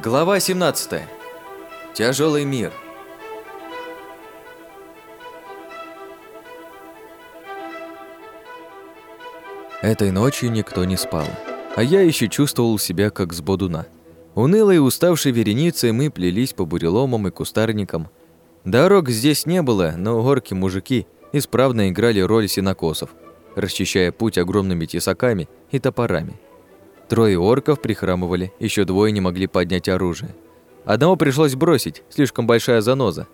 Глава 17. Тяжелый мир. Этой ночью никто не спал, а я еще чувствовал себя как с бодуна. Унылой и уставшей вереницей мы плелись по буреломам и кустарникам. Дорог здесь не было, но горки мужики исправно играли роль синокосов, расчищая путь огромными тесаками и топорами. Трое орков прихрамывали, еще двое не могли поднять оружие. Одного пришлось бросить, слишком большая заноза.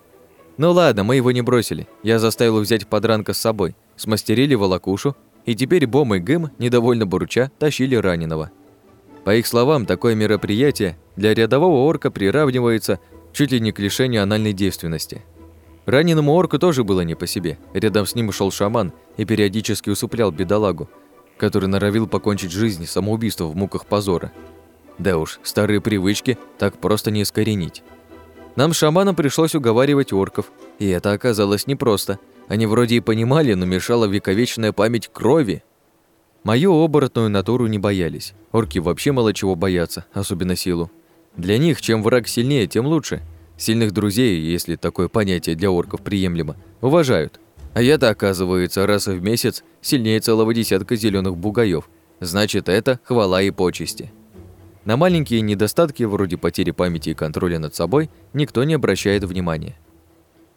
Ну ладно, мы его не бросили. Я заставил взять подранка с собой. Смастерили волокушу, и теперь Бом и Гым, недовольно бурча, тащили раненого. По их словам, такое мероприятие для рядового орка приравнивается чуть ли не к лишению анальной девственности. Раненому орку тоже было не по себе. Рядом с ним шел шаман и периодически усыплял бедолагу, который норовил покончить жизнь самоубийством в муках позора. Да уж, старые привычки так просто не искоренить. Нам с шаманом пришлось уговаривать орков, и это оказалось непросто. Они вроде и понимали, но мешала вековечная память крови. Мою оборотную натуру не боялись. Орки вообще мало чего боятся, особенно силу. Для них, чем враг сильнее, тем лучше. Сильных друзей, если такое понятие для орков приемлемо, уважают. А я-то, оказывается, раз в месяц сильнее целого десятка зеленых бугаев. Значит, это хвала и почести. На маленькие недостатки, вроде потери памяти и контроля над собой, никто не обращает внимания.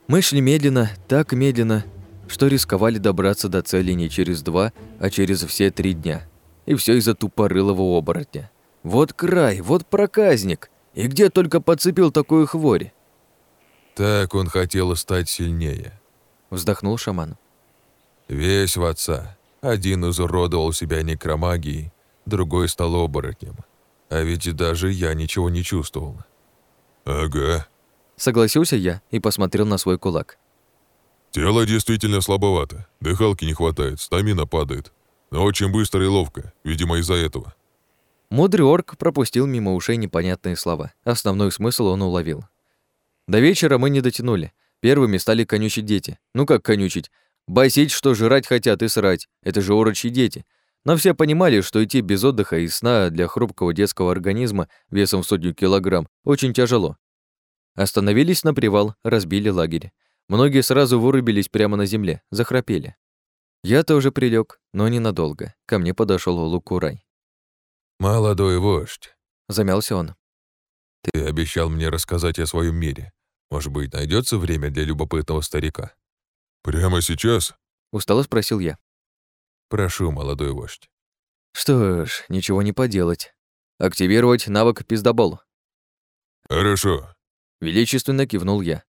Мы шли медленно, так медленно, что рисковали добраться до цели не через два, а через все три дня. И все из-за тупорылого оборотня. Вот край, вот проказник. И где только подцепил такую хворь? Так он хотел стать сильнее вздохнул шаман. Весь в отца. Один изуродовал себя некромагией, другой стал оборотнем. А ведь даже я ничего не чувствовал. Ага. Согласился я и посмотрел на свой кулак. Тело действительно слабовато, дыхалки не хватает, стамина падает. Но очень быстро и ловко, видимо, из-за этого. Мудрый орк пропустил мимо ушей непонятные слова. Основной смысл он уловил. До вечера мы не дотянули, Первыми стали конючить дети. Ну как конючить? Басить, что жрать хотят и срать. Это же урочьи дети. Но все понимали, что идти без отдыха и сна для хрупкого детского организма весом в сотню килограмм очень тяжело. Остановились на привал, разбили лагерь. Многие сразу вырубились прямо на земле, захрапели. Я тоже прилег, но ненадолго. Ко мне подошел Лукурай. «Молодой вождь», — замялся он. «Ты обещал мне рассказать о своем мире. Может быть, найдется время для любопытного старика? Прямо сейчас? Устало спросил я. Прошу, молодой вождь. Что ж, ничего не поделать. Активировать навык пиздобол. Хорошо. Величественно кивнул я.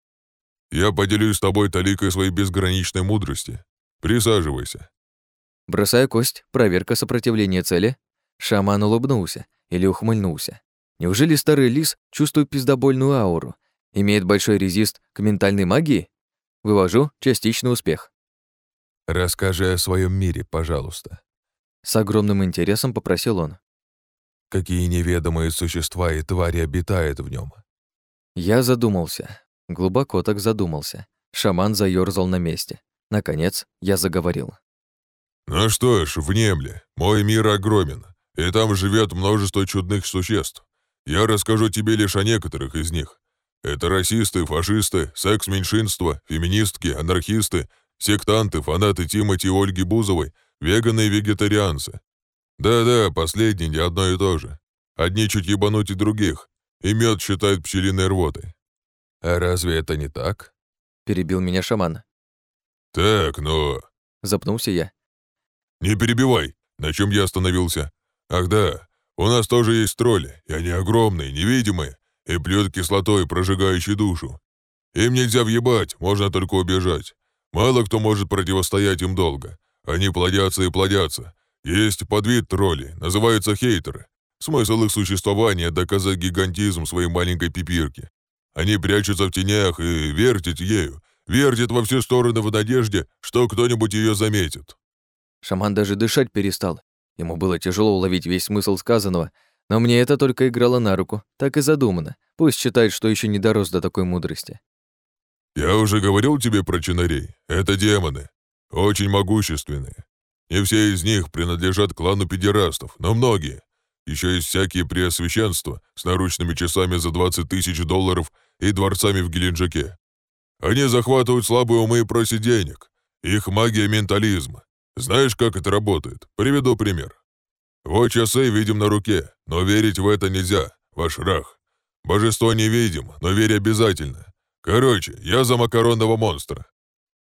Я поделюсь с тобой таликой своей безграничной мудрости. Присаживайся. Бросая кость, проверка сопротивления цели. Шаман улыбнулся или ухмыльнулся. Неужели старый лис чувствует пиздобольную ауру Имеет большой резист к ментальной магии? Вывожу частичный успех. Расскажи о своем мире, пожалуйста. С огромным интересом попросил он. Какие неведомые существа и твари обитают в нем? Я задумался. Глубоко так задумался. Шаман заёрзал на месте. Наконец, я заговорил. Ну что ж, внемли. Мой мир огромен, и там живет множество чудных существ. Я расскажу тебе лишь о некоторых из них. Это расисты, фашисты, секс-меньшинства, феминистки, анархисты, сектанты, фанаты Тимати и Ольги Бузовой, веганы и вегетарианцы. Да-да, последние не одно и то же. Одни чуть ебануть и других, и мед считают пчелиной рвотой. А разве это не так? Перебил меня шаман. Так, но... Запнулся я. Не перебивай, на чем я остановился. Ах да, у нас тоже есть тролли, и они огромные, невидимые, и плюют кислотой, прожигающей душу. Им нельзя въебать, можно только убежать. Мало кто может противостоять им долго. Они плодятся и плодятся. Есть подвид троллей, называются хейтеры. Смысл их существования — доказать гигантизм своей маленькой пипирки. Они прячутся в тенях и вертят ею, вертят во все стороны в надежде, что кто-нибудь ее заметит. Шаман даже дышать перестал. Ему было тяжело уловить весь смысл сказанного, но мне это только играло на руку, так и задумано. Пусть считает, что еще не дорос до такой мудрости. «Я уже говорил тебе про чинарей. Это демоны. Очень могущественные. Не все из них принадлежат клану педерастов, но многие. Еще есть всякие преосвященства с наручными часами за 20 тысяч долларов и дворцами в Геленджике. Они захватывают слабые умы и просят денег. Их магия ментализма. Знаешь, как это работает? Приведу пример. Вот часы видим на руке, но верить в это нельзя, ваш рах. Божество не видим, но верь обязательно. Короче, я за макаронного монстра.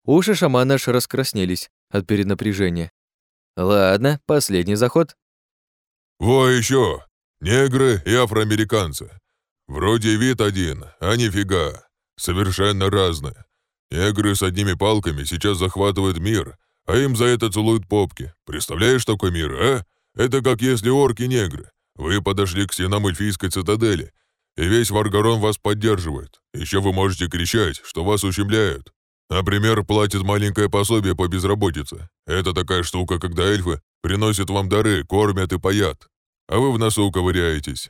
Уши шамана аж раскраснелись от перенапряжения. Ладно, последний заход. Во еще! Негры и афроамериканцы. Вроде вид один, а нифига. Совершенно разные. Негры с одними палками сейчас захватывают мир, а им за это целуют попки. Представляешь такой мир, а? Это как если орки-негры. Вы подошли к стенам эльфийской цитадели, и весь Варгарон вас поддерживает. Еще вы можете кричать, что вас ущемляют. Например, платят маленькое пособие по безработице. Это такая штука, когда эльфы приносят вам дары, кормят и паят, а вы в носу ковыряетесь.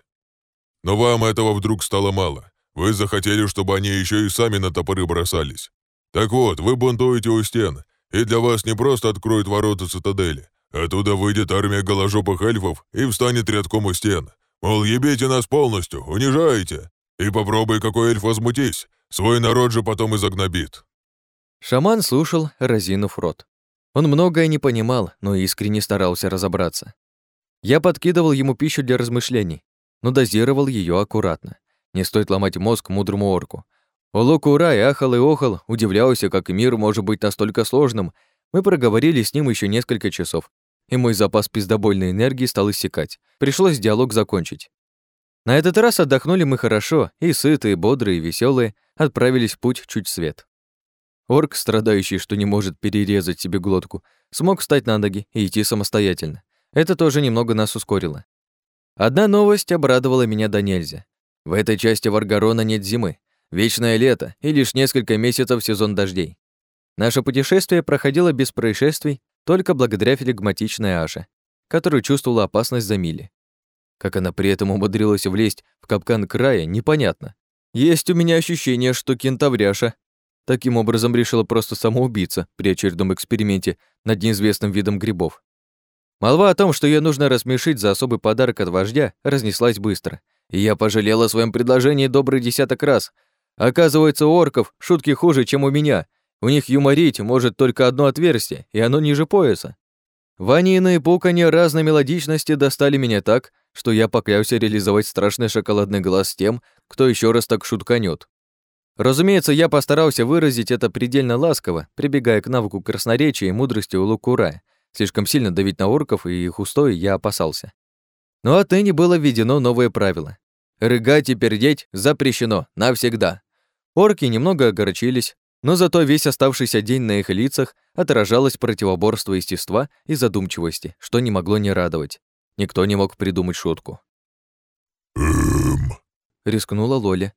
Но вам этого вдруг стало мало. Вы захотели, чтобы они еще и сами на топоры бросались. Так вот, вы бунтуете у стен, и для вас не просто откроют ворота цитадели. Оттуда выйдет армия голожопых эльфов и встанет рядком у стен. Мол, ебите нас полностью, унижаете. И попробуй, какой эльф возмутись. Свой народ же потом и загнобит. Шаман слушал, разинув рот. Он многое не понимал, но искренне старался разобраться. Я подкидывал ему пищу для размышлений, но дозировал ее аккуратно. Не стоит ломать мозг мудрому орку. Олокурай ахал и охал, удивлялся, как мир может быть настолько сложным. Мы проговорили с ним еще несколько часов, и мой запас пиздобольной энергии стал иссякать. Пришлось диалог закончить. На этот раз отдохнули мы хорошо, и сытые, бодрые, веселые отправились в путь чуть свет. Орк, страдающий, что не может перерезать себе глотку, смог встать на ноги и идти самостоятельно. Это тоже немного нас ускорило. Одна новость обрадовала меня до нельзя. В этой части Варгарона нет зимы, вечное лето и лишь несколько месяцев сезон дождей. Наше путешествие проходило без происшествий только благодаря флегматичной Аше, которая чувствовала опасность за мили. Как она при этом умудрилась влезть в капкан края, непонятно. Есть у меня ощущение, что кентавряша таким образом решила просто самоубиться при очередном эксперименте над неизвестным видом грибов. Молва о том, что ее нужно рассмешить за особый подарок от вождя, разнеслась быстро, и я пожалел о своем предложении добрый десяток раз. Оказывается, у орков шутки хуже, чем у меня, у них юморить может только одно отверстие, и оно ниже пояса. Ванины и пуканье разной мелодичности достали меня так, что я поклялся реализовать страшный шоколадный глаз тем, кто еще раз так шутканет. Разумеется, я постарался выразить это предельно ласково, прибегая к навыку красноречия и мудрости у Лукура. Слишком сильно давить на орков и их устои я опасался. Но отныне было введено новое правило. Рыгать и пердеть запрещено навсегда. Орки немного огорчились, но зато весь оставшийся день на их лицах отражалось противоборство естества и задумчивости, что не могло не радовать. Никто не мог придумать шутку. «Эм...» — рискнула Лоля.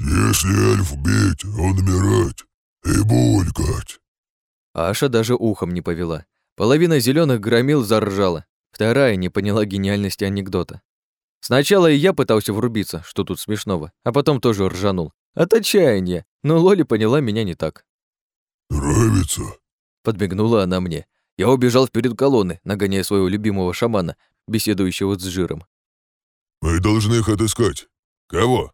«Если эльф бить, он умирать и булькать». Аша даже ухом не повела. Половина зеленых громил заржала. Вторая не поняла гениальности анекдота. Сначала и я пытался врубиться, что тут смешного, а потом тоже ржанул. От отчаяния, но Лоли поняла меня не так. «Нравится?» Подмигнула она мне. Я убежал вперед колонны, нагоняя своего любимого шамана, беседующего с жиром. «Мы должны их отыскать. Кого?»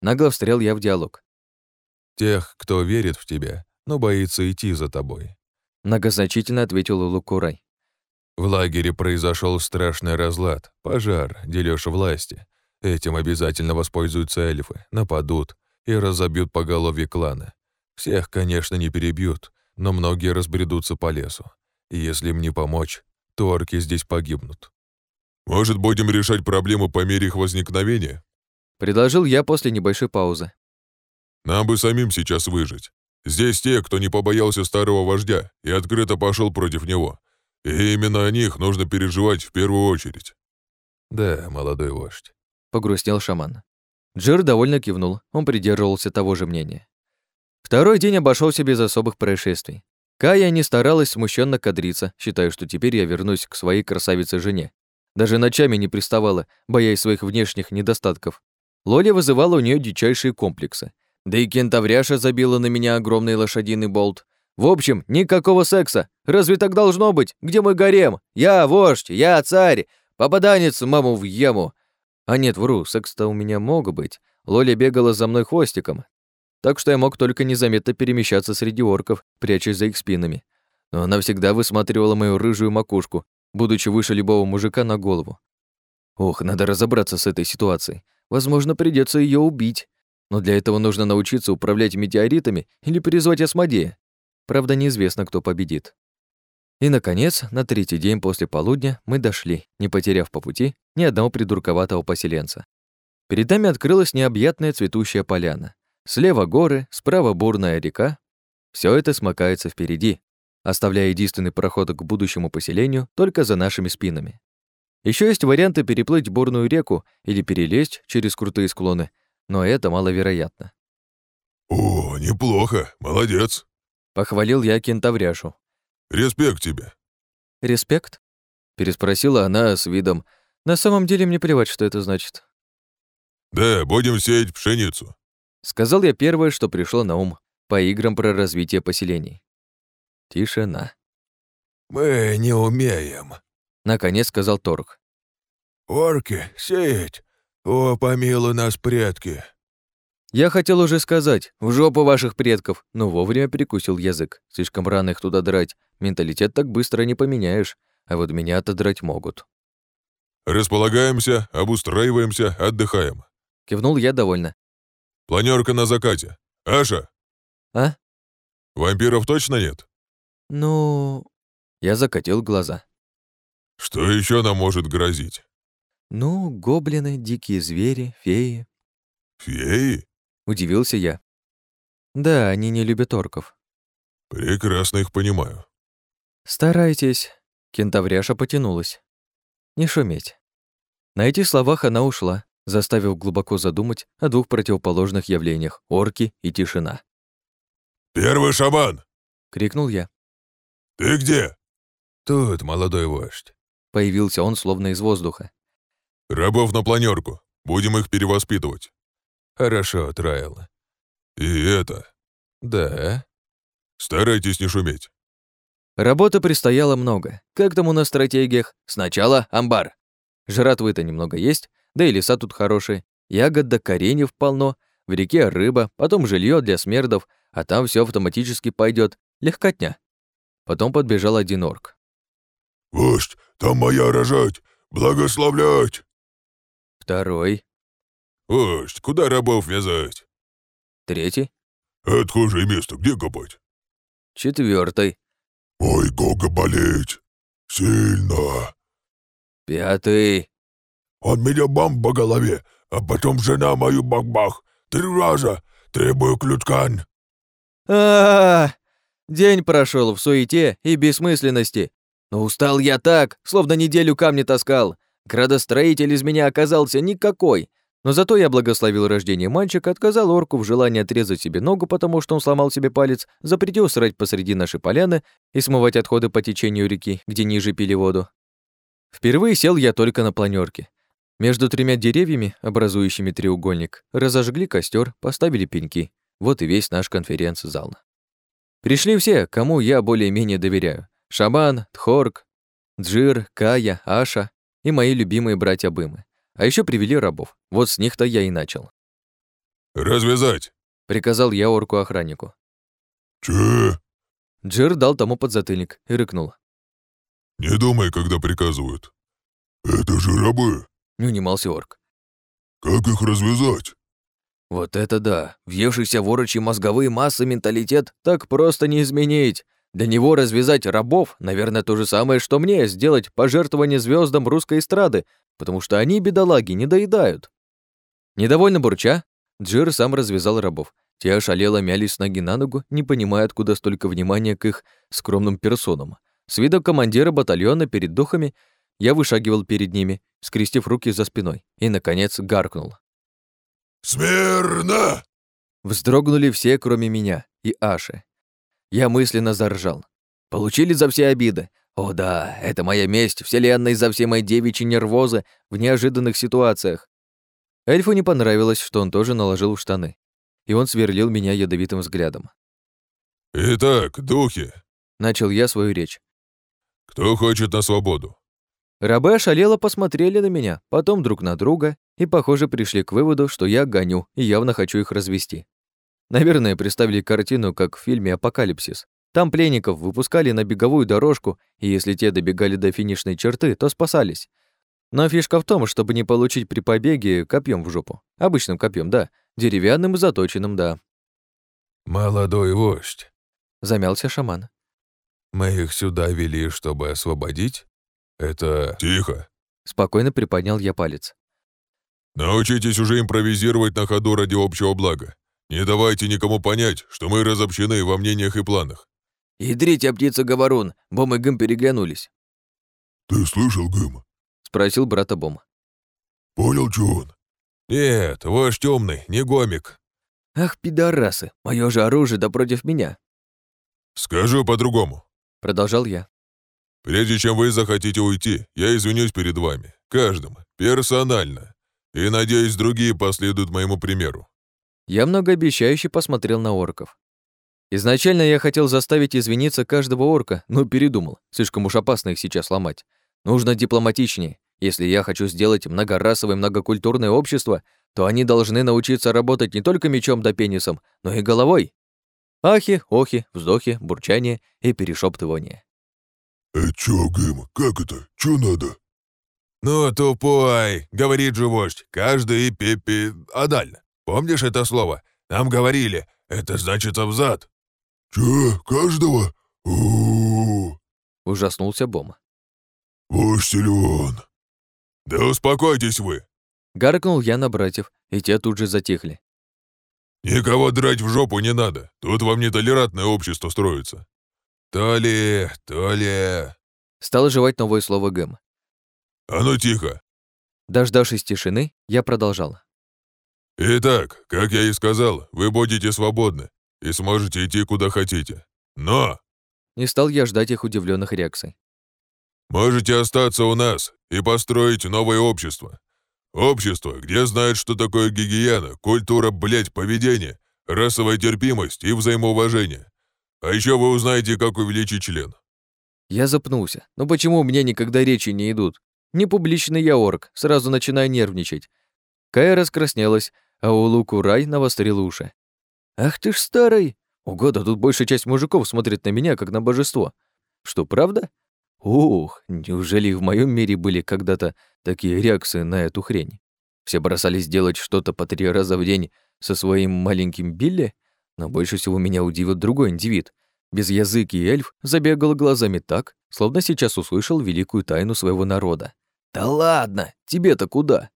Нагло встрял я в диалог. «Тех, кто верит в тебя, но боится идти за тобой», многозначительно ответил Лукурай. В лагере произошел страшный разлад, пожар, дележ власти. Этим обязательно воспользуются эльфы, нападут, и разобьют поголовье клана. Всех, конечно, не перебьют, но многие разбредутся по лесу. И если им не помочь, то орки здесь погибнут. «Может, будем решать проблему по мере их возникновения?» Предложил я после небольшой паузы. «Нам бы самим сейчас выжить. Здесь те, кто не побоялся старого вождя и открыто пошел против него. И именно о них нужно переживать в первую очередь». «Да, молодой вождь», — погрустнел шаман. Джир довольно кивнул, он придерживался того же мнения. Второй день обошелся без особых происшествий. Кая не старалась смущенно кадриться, считая, что теперь я вернусь к своей красавице-жене. Даже ночами не приставала, боясь своих внешних недостатков. Лоля вызывала у нее дичайшие комплексы. Да и кентавряша забила на меня огромный лошадиный болт. В общем, никакого секса. Разве так должно быть? Где мой гарем? Я вождь, я царь. Попаданец, маму в яму! А нет, вру, секс-то у меня мог быть. Лоля бегала за мной хвостиком, так что я мог только незаметно перемещаться среди орков, прячась за их спинами. Но она всегда высматривала мою рыжую макушку, будучи выше любого мужика на голову. Ох, надо разобраться с этой ситуацией. Возможно, придется ее убить. Но для этого нужно научиться управлять метеоритами или призвать осмодея. Правда, неизвестно, кто победит. И, наконец, на третий день после полудня мы дошли, не потеряв по пути ни одного придурковатого поселенца. Перед нами открылась необъятная цветущая поляна. Слева горы, справа бурная река. Все это смыкается впереди, оставляя единственный проход к будущему поселению только за нашими спинами. Еще есть варианты переплыть бурную реку или перелезть через крутые склоны, но это маловероятно. «О, неплохо, молодец!» — похвалил я кентавряшу. «Респект тебе!» «Респект?» — переспросила она с видом. «На самом деле мне плевать, что это значит». «Да, будем сеять пшеницу. Сказал я первое, что пришло на ум по играм про развитие поселений. Тишина. «Мы не умеем», — наконец сказал Торг. «Орки, сеять! О, помилуй нас, предки!» Я хотел уже сказать, в жопу ваших предков, но вовремя перекусил язык. Слишком рано их туда драть. Менталитет так быстро не поменяешь, а вот меня отодрать могут. «Располагаемся, обустраиваемся, отдыхаем», — кивнул я довольно. Планерка на закате. Аша? А? Вампиров точно нет? Ну... Я закатил глаза. Что еще нам может грозить? Ну, гоблины, дикие звери, феи. Феи? Удивился я. Да, они не любят орков. Прекрасно их понимаю. Старайтесь. Кентавряша потянулась. Не шуметь. На этих словах она ушла, заставив глубоко задумать о двух противоположных явлениях — орки и тишина. «Первый шаман!» — крикнул я. «Ты где?» «Тут, молодой вождь». Появился он словно из воздуха. «Рабов на планерку. Будем их перевоспитывать». «Хорошо, Трайл». «И это...» «Да». «Старайтесь не шуметь». Работы предстояло много. Как там у нас в стратегиях? Сначала амбар. Жратвы-то немного есть, да и леса тут хорошие. Ягод да кореньев полно, в реке рыба, потом жилье для смердов, а там все автоматически пойдет. Легкотня. Потом подбежал один орк. «Вождь, там моя рожать! Благословлять!» Второй. «Вождь, куда рабов вязать?» Третий. «Отхожее место, где копать?» Четвертый. «Ой, Гога болеть! Сильно!» Пятый. Он меня бомб по голове, а потом жена мою бах-бах. Три раза. Требую ключкан. а, -а, -а День прошел в суете и бессмысленности. Но устал я так, словно неделю камни таскал. Градостроитель из меня оказался никакой. Но зато я благословил рождение мальчика, отказал орку в желании отрезать себе ногу, потому что он сломал себе палец, запретил срать посреди нашей поляны и смывать отходы по течению реки, где ниже пили воду. Впервые сел я только на планерке. Между тремя деревьями, образующими треугольник, разожгли костер, поставили пеньки. Вот и весь наш конференц-зал. Пришли все, кому я более-менее доверяю. Шаман, Тхорг, Джир, Кая, Аша и мои любимые братья Бымы. А еще привели рабов. Вот с них-то я и начал. «Развязать!» — приказал я орку-охраннику. «Че?» Джир дал тому подзатыльник и рыкнул. «Не думай, когда приказывают. Это же рабы!» не унимался орк. «Как их развязать?» «Вот это да! Въевшийся в орочьи мозговые массы менталитет так просто не изменить. Для него развязать рабов, наверное, то же самое, что мне сделать пожертвование звездам русской эстрады, потому что они, бедолаги, не доедают». Недовольно бурча, Джир сам развязал рабов. Те ошалело мялись с ноги на ногу, не понимая, откуда столько внимания к их скромным персонам. С видом командира батальона перед духами я вышагивал перед ними, скрестив руки за спиной, и, наконец, гаркнул. «Смирно!» Вздрогнули все, кроме меня и Аши. Я мысленно заржал. Получили за все обиды. О да, это моя месть вселенной за все мои девичьи нервозы в неожиданных ситуациях. Эльфу не понравилось, что он тоже наложил в штаны. И он сверлил меня ядовитым взглядом. «Итак, духи!» Начал я свою речь. «Кто хочет на свободу?» Рабы ошалело посмотрели на меня, потом друг на друга и, похоже, пришли к выводу, что я гоню и явно хочу их развести. Наверное, представили картину, как в фильме «Апокалипсис». Там пленников выпускали на беговую дорожку, и если те добегали до финишной черты, то спасались. Но фишка в том, чтобы не получить при побеге копьем в жопу. Обычным копьем, да. Деревянным и заточенным, да. «Молодой вождь», — замялся шаман. «Мы их сюда вели, чтобы освободить? Это...» «Тихо!» — спокойно приподнял я палец. «Научитесь уже импровизировать на ходу ради общего блага. Не давайте никому понять, что мы разобщены во мнениях и планах». «Ядрите, птица Говорун!» Бом и Гым переглянулись. «Ты слышал, Гым?» — спросил брата Бома. «Понял, чё он?» «Нет, ваш темный, не гомик». «Ах, пидорасы, мое же оружие да против меня!» «Скажу по-другому», — продолжал я. «Прежде чем вы захотите уйти, я извинюсь перед вами, каждым, персонально, и, надеюсь, другие последуют моему примеру». Я многообещающе посмотрел на орков. Изначально я хотел заставить извиниться каждого орка, но передумал. Слишком уж опасно их сейчас ломать. Нужно дипломатичнее. Если я хочу сделать многорасовое многокультурное общество, то они должны научиться работать не только мечом да пенисом, но и головой. Ахи, охи, вздохи, бурчание и перешептывание. «Э, чё, Гым, как это? Чё надо?» «Ну, тупой!» — говорит же вождь. «Каждый пепи... адально. Помнишь это слово? Нам говорили. Это значит абзад». «Чё, каждого? у, Ужаснулся Бома. «Вождь силён». «Да успокойтесь вы!» Гаркнул я на братьев, и те тут же затихли. «Никого драть в жопу не надо. Тут вам нетолерантное общество строится». «То ли, то ли...» Стал жевать новое слово Гэм. «А ну тихо!» Дождавшись тишины, я продолжал. «Итак, как я и сказал, вы будете свободны и сможете идти куда хотите. Но...» Не стал я ждать их удивленных реакций. «Можете остаться у нас и построить новое общество. Общество, где знают, что такое гигиена, культура, блядь, поведение, расовая терпимость и взаимоуважение. А еще вы узнаете, как увеличить член». Я запнулся. Но почему у меня никогда речи не идут? Не публичный я орк, сразу начинаю нервничать. Кая раскраснелась, а у Луку Рай навострил уши. «Ах ты ж старый! Ого, да тут большая часть мужиков смотрит на меня, как на божество. Что, правда? Ух, неужели в моем мире были когда-то такие реакции на эту хрень? Все бросались делать что-то по три раза в день со своим маленьким Билли? Но больше всего меня удивил другой индивид. Без языки эльф забегал глазами так, словно сейчас услышал великую тайну своего народа. «Да ладно! Тебе-то куда?»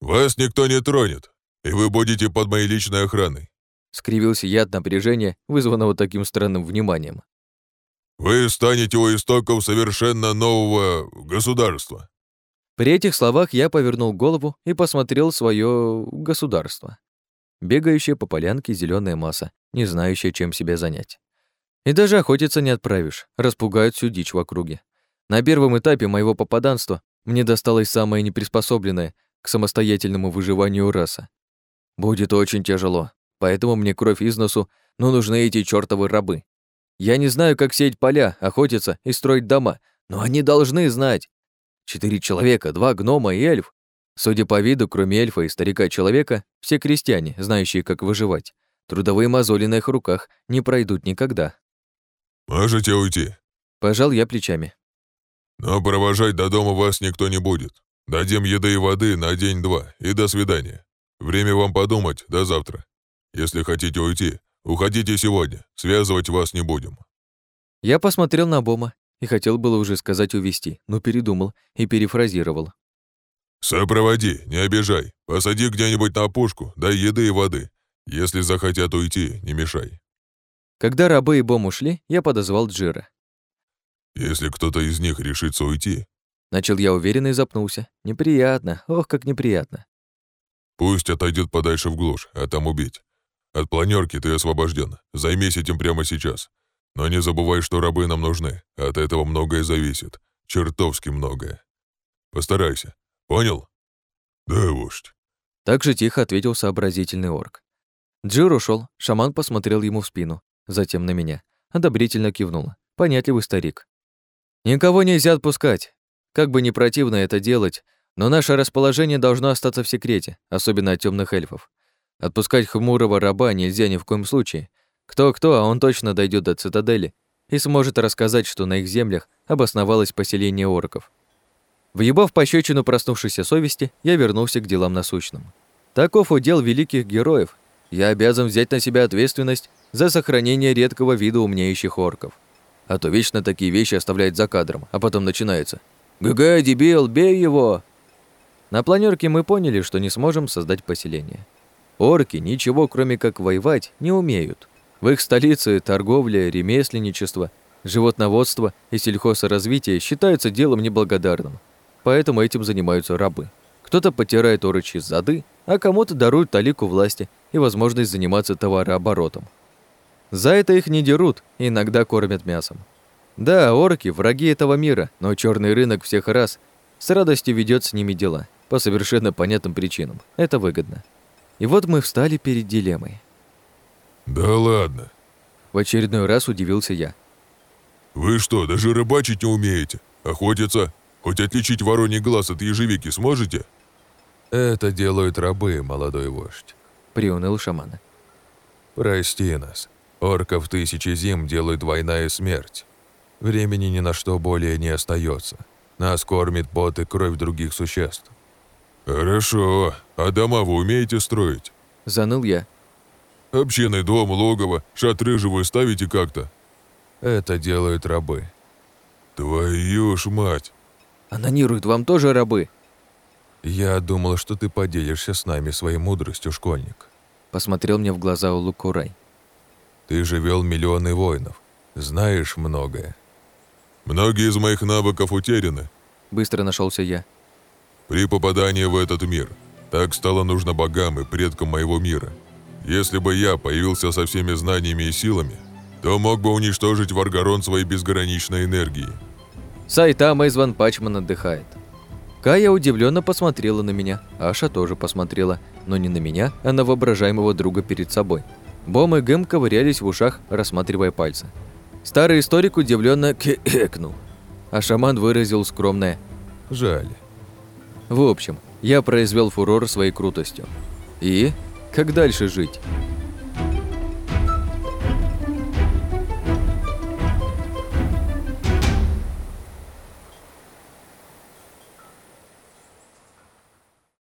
«Вас никто не тронет, и вы будете под моей личной охраной», скривился я от напряжения, вызванного таким странным вниманием. Вы станете у истоков совершенно нового государства. При этих словах я повернул голову и посмотрел свое государство. Бегающая по полянке зеленая масса, не знающая, чем себя занять. И даже охотиться не отправишь, распугают всю дичь в округе. На первом этапе моего попаданства мне досталось самое неприспособленное к самостоятельному выживанию раса. Будет очень тяжело, поэтому мне кровь из носу, но нужны эти чёртовы рабы. Я не знаю, как сеять поля, охотиться и строить дома, но они должны знать. Четыре человека, два гнома и эльф. Судя по виду, кроме эльфа и старика-человека, все крестьяне, знающие, как выживать. Трудовые мозоли на их руках не пройдут никогда. «Можете уйти?» Пожал я плечами. «Но провожать до дома вас никто не будет. Дадим еды и воды на день-два, и до свидания. Время вам подумать, до завтра. Если хотите уйти, Уходите сегодня, связывать вас не будем». Я посмотрел на Бома и хотел было уже сказать увести, но передумал и перефразировал. «Сопроводи, не обижай. Посади где-нибудь на опушку, дай еды и воды. Если захотят уйти, не мешай». Когда рабы и Бом ушли, я подозвал Джира. «Если кто-то из них решится уйти...» Начал я уверенно и запнулся. Неприятно, ох, как неприятно. «Пусть отойдет подальше в глушь, а там убить. От планерки ты освобожден. Займись этим прямо сейчас. Но не забывай, что рабы нам нужны. От этого многое зависит. Чертовски многое. Постарайся. Понял? Да, вождь. Так же тихо ответил сообразительный орк. Джир ушел, шаман посмотрел ему в спину, затем на меня. Одобрительно кивнул. Понятливый старик. «Никого нельзя отпускать!» Как бы не противно это делать, но наше расположение должно остаться в секрете, особенно от темных эльфов. Отпускать хмурого раба нельзя ни в коем случае. Кто-кто, а он точно дойдет до цитадели и сможет рассказать, что на их землях обосновалось поселение орков. Въебав пощечину проснувшейся совести, я вернулся к делам насущным. Таков удел великих героев. Я обязан взять на себя ответственность за сохранение редкого вида умнеющих орков. А то вечно такие вещи оставляют за кадром, а потом начинается «ГГ, дебил, бей его!» На планерке мы поняли, что не сможем создать поселение. Орки ничего, кроме как воевать, не умеют. В их столице торговля, ремесленничество, животноводство и сельхозразвитие считаются делом неблагодарным. Поэтому этим занимаются рабы. Кто-то потирает орочи зады, а кому-то даруют талику власти и возможность заниматься товарооборотом. За это их не дерут, иногда кормят мясом. Да, орки – враги этого мира, но черный рынок всех раз с радостью ведет с ними дела, по совершенно понятным причинам. Это выгодно. И вот мы встали перед дилеммой. «Да ладно». В очередной раз удивился я. «Вы что, даже рыбачить не умеете? Охотиться? Хоть отличить вороний глаз от ежевики сможете?» «Это делают рабы, молодой вождь», — приуныл шамана. «Прости нас. Орков тысячи зим делают война и смерть. Времени ни на что более не остается. Нас кормит пот и кровь других существ». «Хорошо. А дома вы умеете строить?» Заныл я. Общинный дом, логово, шатры же вы ставите как-то?» «Это делают рабы». «Твою ж мать!» «Анонируют вам тоже рабы?» «Я думал, что ты поделишься с нами своей мудростью, школьник». Посмотрел мне в глаза Улукурай. «Ты же вел миллионы воинов. Знаешь многое». «Многие из моих навыков утеряны», — быстро нашелся я. «При попадании в этот мир. Так стало нужно богам и предкам моего мира. Если бы я появился со всеми знаниями и силами, то мог бы уничтожить Варгарон своей безграничной энергией. Сайтама из Ван Пачман отдыхает. Кая удивленно посмотрела на меня, Аша тоже посмотрела, но не на меня, а на воображаемого друга перед собой. Бом и Гэм ковырялись в ушах, рассматривая пальцы. Старый историк удивленно кекнул, а шаман выразил скромное «жаль». В общем, я произвел фурор своей крутостью. И как дальше жить?